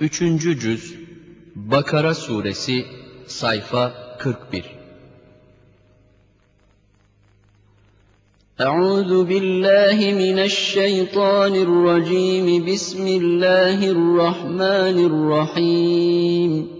Üçüncü cüz Bakara suresi sayfa 41 أعوذ بالله من الشيطان الرجيم بسم الله الرحمن الرحيم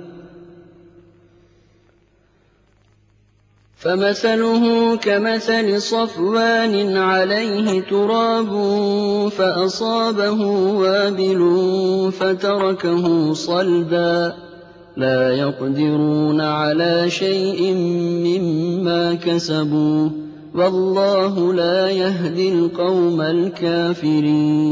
فَمَثَلُهُ كَمَثَلِ صَفْوَانٍ عَلَيْهِ تُرَابٌ فَأَصَابَهُ وَابِلٌ فَتَرَكَهُ صَلْدًا ۖ لَّا يَقْدِرُونَ عَلَىٰ شَيْءٍ مِّمَّا كَسَبُوا ۗ وَاللَّهُ لَا يَهْدِي الْقَوْمَ الْكَافِرِينَ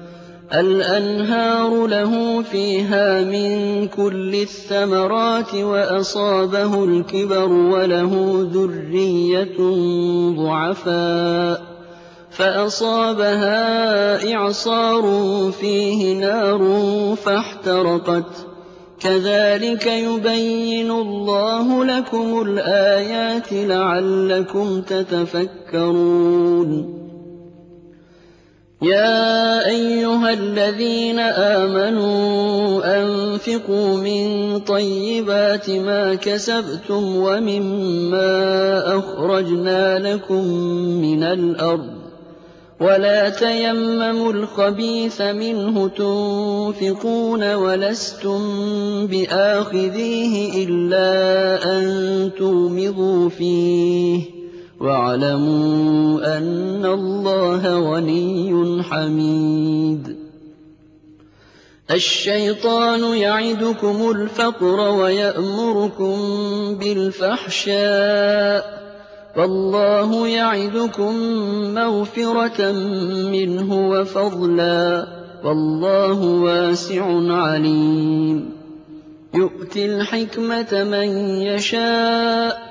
الْأَنْهَارُ لَهُ فِيهَا مِن كُلِّ الثَّمَرَاتِ وَأَصَابَهُ الْكِبَرُ وَلَهُ ذُرِّيَّةٌ ضُعَفَاءُ فَأَصَابَهَا إِعْصَارٌ فِيهِ نَارٌ فَاحْتَرَقَتْ ۗ كَذَٰلِكَ يُبَيِّنُ اللَّهُ لَكُمُ الْآيَاتِ لَعَلَّكُمْ تَتَفَكَّرُونَ يَا أَيُّهَا الَّذِينَ آمَنُوا أَنفِقُوا مِن طَيِّبَاتِ مَا كَسَبْتُمْ وَمِمَّا أَخْرَجْنَا لَكُم مِّنَ الْأَرْضِ ۖ وَلَا تَيَمَّمُوا الْخَبِيثَ مِنْهُ تُنفِقُونَ وَلَسْتُم بِآخِذِيهِ إِلَّا أَن تُغْمِضُوا فِيهِ وَاعْلَمُوا أَنَّ اللَّهَ غَنِيٌّ حَمِيدٌ. الشَّيْطَانُ يَعِدُكُمُ الْفَقْرَ وَيَأْمُرُكُم بِالْفَحْشَاءِ ۖ. وَاللَّهُ يَعِدُكُم مَّغْفِرَةً مِّنْهُ وَفَضْلًا ۗ. وَاللَّهُ وَاسِعٌ عَلِيمٌ. يُؤْتِي الْحِكْمَةَ مَن يَشَاءُ.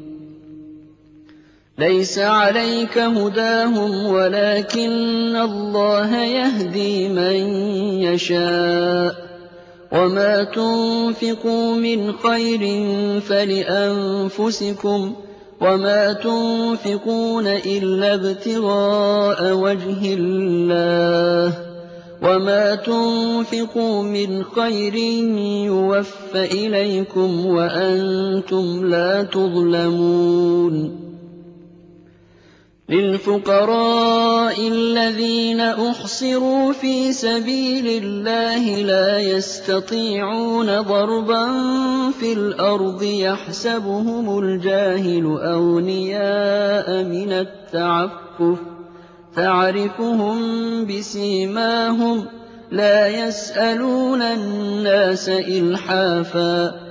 لَيْسَ عَلَيْكَ هُدَاهُمْ وَلَٰكِنَّ اللَّهَ يَهْدِي مَن يَشَاءُ ۗ. وَمَا تُنفِقُوا مِنْ خَيْرٍ فَلِأَنفُسِكُمْ ۚ وَمَا تُنفِقُونَ إِلَّا ابْتِغَاءَ وَجْهِ اللَّهِ ۚ. وَمَا تُنفِقُوا مِنْ خَيْرٍ يُوَفَّ إِلَيْكُمْ وَأَنتُمْ لَا تُظْلَمُونَ. لِلْفُقَرَاءِ الَّذِينَ أُحْصِرُوا فِي سَبِيلِ اللَّهِ لَا يَسْتَطِيعُونَ ضَرْبًا فِي الْأَرْضِ يَحْسَبُهُمُ الْجَاهِلُ أَغْنِيَاءَ مِنَ التَّعَفُّفِ تَعْرِفُهُم بِسِيمَاهُمْ لَا يَسْأَلُونَ النَّاسَ إِلْحَافًا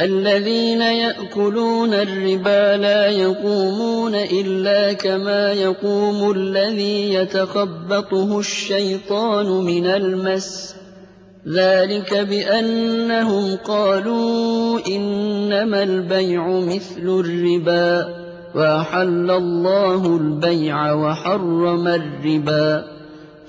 الَّذِينَ يَأْكُلُونَ الرِّبَا لَا يَقُومُونَ إِلَّا كَمَا يَقُومُ الَّذِي يَتَخَبَّطُهُ الشَّيْطَانُ مِنَ الْمَسِّ ۚ. ذَٰلِكَ بِأَنَّهُمْ قَالُوا إِنَّمَا الْبَيْعُ مِثْلُ الرِّبَا ۗ وَأَحَلَّ اللَّهُ الْبَيْعَ وَحَرَّمَ الرِّبَا.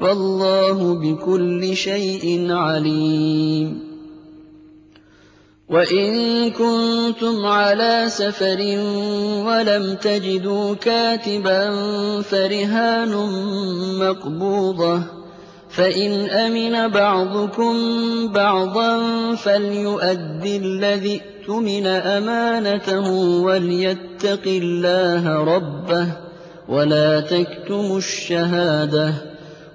وَاللَّهُ بِكُلِّ شَيْءٍ عَلِيمٌ. وَإِن كُنتُمْ عَلَىٰ سَفَرٍ وَلَمْ تَجِدُوا كَاتِبًا فَرِهَانٌ مَّقْبُوضَةٌ ۖ. فَإِنْ أَمِنَ بَعْضُكُم بَعْضًا فَلْيُؤَدِّ الَّذِي اؤْتُمِنَ أَمَانَتَهُ وَلْيَتَّقِ اللَّهَ رَبَّهُ وَلَا تَكْتُمُوا الشَّهَادَةَ.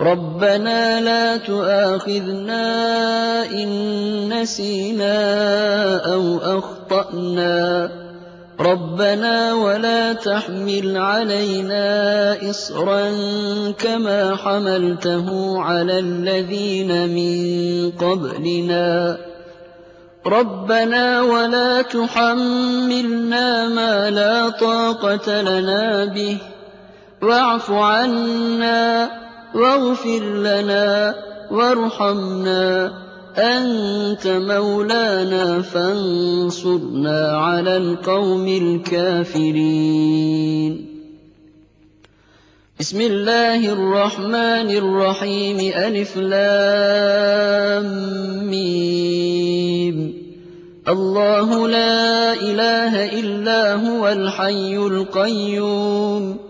رَبَّنَا لَا تُؤَاخِذْنَا إِن نَّسِينَا أَوْ أَخْطَأْنَا رَبَّنَا وَلَا تَحْمِلْ عَلَيْنَا إِصْرًا كَمَا حَمَلْتَهُ عَلَى الَّذِينَ مِن قَبْلِنَا رَبَّنَا وَلَا تُحَمِّلْنَا مَا لَا طَاقَةَ لَنَا بِهِ وَاعْفُ عَنَّا وَاغْفِرْ لَنَا وَارْحَمْنَا أَنتَ مَوْلَانَا فَانصُرْنَا عَلَى الْقَوْمِ الْكَافِرِينَ. بسم الله الرحمن الرحيم. ألف لام ميم. الله لا إله إلا هو الحي القيوم.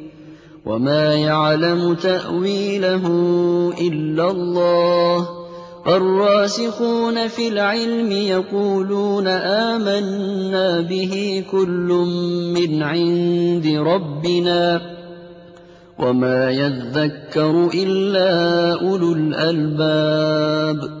وما يعلم تأويله إلا الله الراسخون في العلم يقولون آمنا به كل من عند ربنا وما يذكر إلا أولو الألباب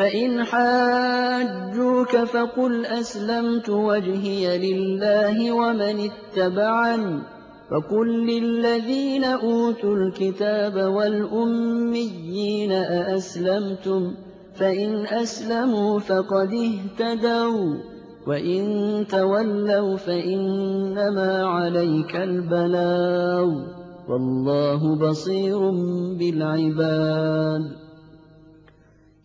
فَإِنْ حَاجُّوكَ فَقُلْ أَسْلَمْتُ وَجْهِيَ لِلَّهِ وَمَنِ اتَّبَعَنِ ۗ وَقُل لِّلَّذِينَ أُوتُوا الْكِتَابَ وَالْأُمِّيِّينَ أَأَسْلَمْتُمْ ۚ فَإِنْ أَسْلَمُوا فَقَدِ اهْتَدَوا ۖ وَّإِن تَوَلَّوْا فَإِنَّمَا عَلَيْكَ الْبَلَاغُ ۗ وَاللَّهُ بَصِيرٌ بِالْعِبَادِ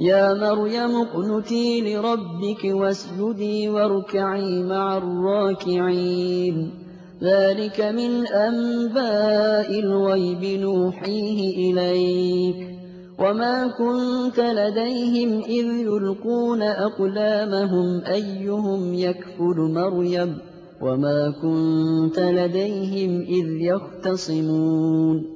يا مريم اقنتي لربك واسجدي واركعي مع الراكعين. ذلك من أنباء الغيب نوحيه إليك. وما كنت لديهم إذ يلقون أقلامهم أيهم يكفل مريم. وما كنت لديهم إذ يختصمون.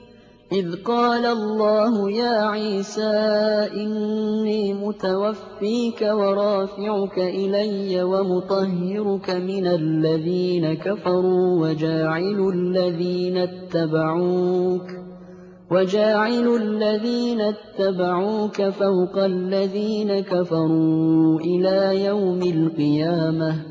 إِذْ قَالَ اللَّهُ يَا عِيسَىٰ إِنِّي مُتَوَفِّيكَ وَرَافِعُكَ إِلَيَّ وَمُطَهِّرُكَ مِنَ الَّذِينَ كَفَرُوا وَجَاعِلُ الَّذِينَ اتَّبَعُوكَ وَجَاعِلُ الَّذِينَ اتَّبَعُوكَ فَوْقَ الَّذِينَ كَفَرُوا إِلَىٰ يَوْمِ الْقِيَامَةِ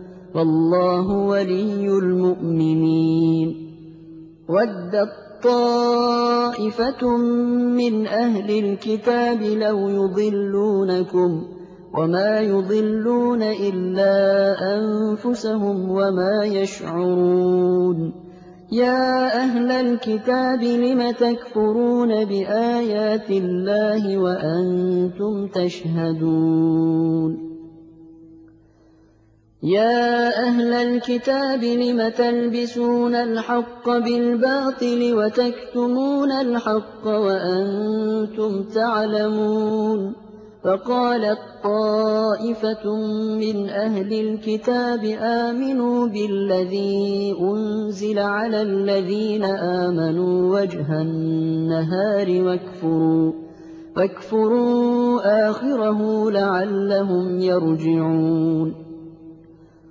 والله ولي المؤمنين ودت طائفة من أهل الكتاب لو يضلونكم وما يضلون إلا أنفسهم وما يشعرون يا أهل الكتاب لم تكفرون بآيات الله وأنتم تشهدون يا أهل الكتاب لم تلبسون الحق بالباطل وتكتمون الحق وأنتم تعلمون؟ فقالت طائفة من أهل الكتاب آمنوا بالذي أنزل على الذين آمنوا وجه النهار واكفروا واكفروا آخره لعلهم يرجعون.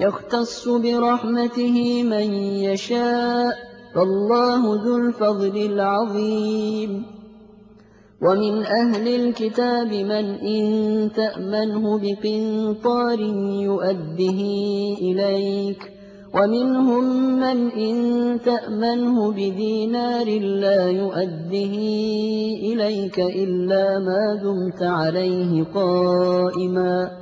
يختص برحمته من يشاء فالله ذو الفضل العظيم. ومن أهل الكتاب من إن تأمنه بقنطار يؤده إليك. ومنهم من إن تأمنه بدينار لا يؤده إليك إلا ما دمت عليه قائماً.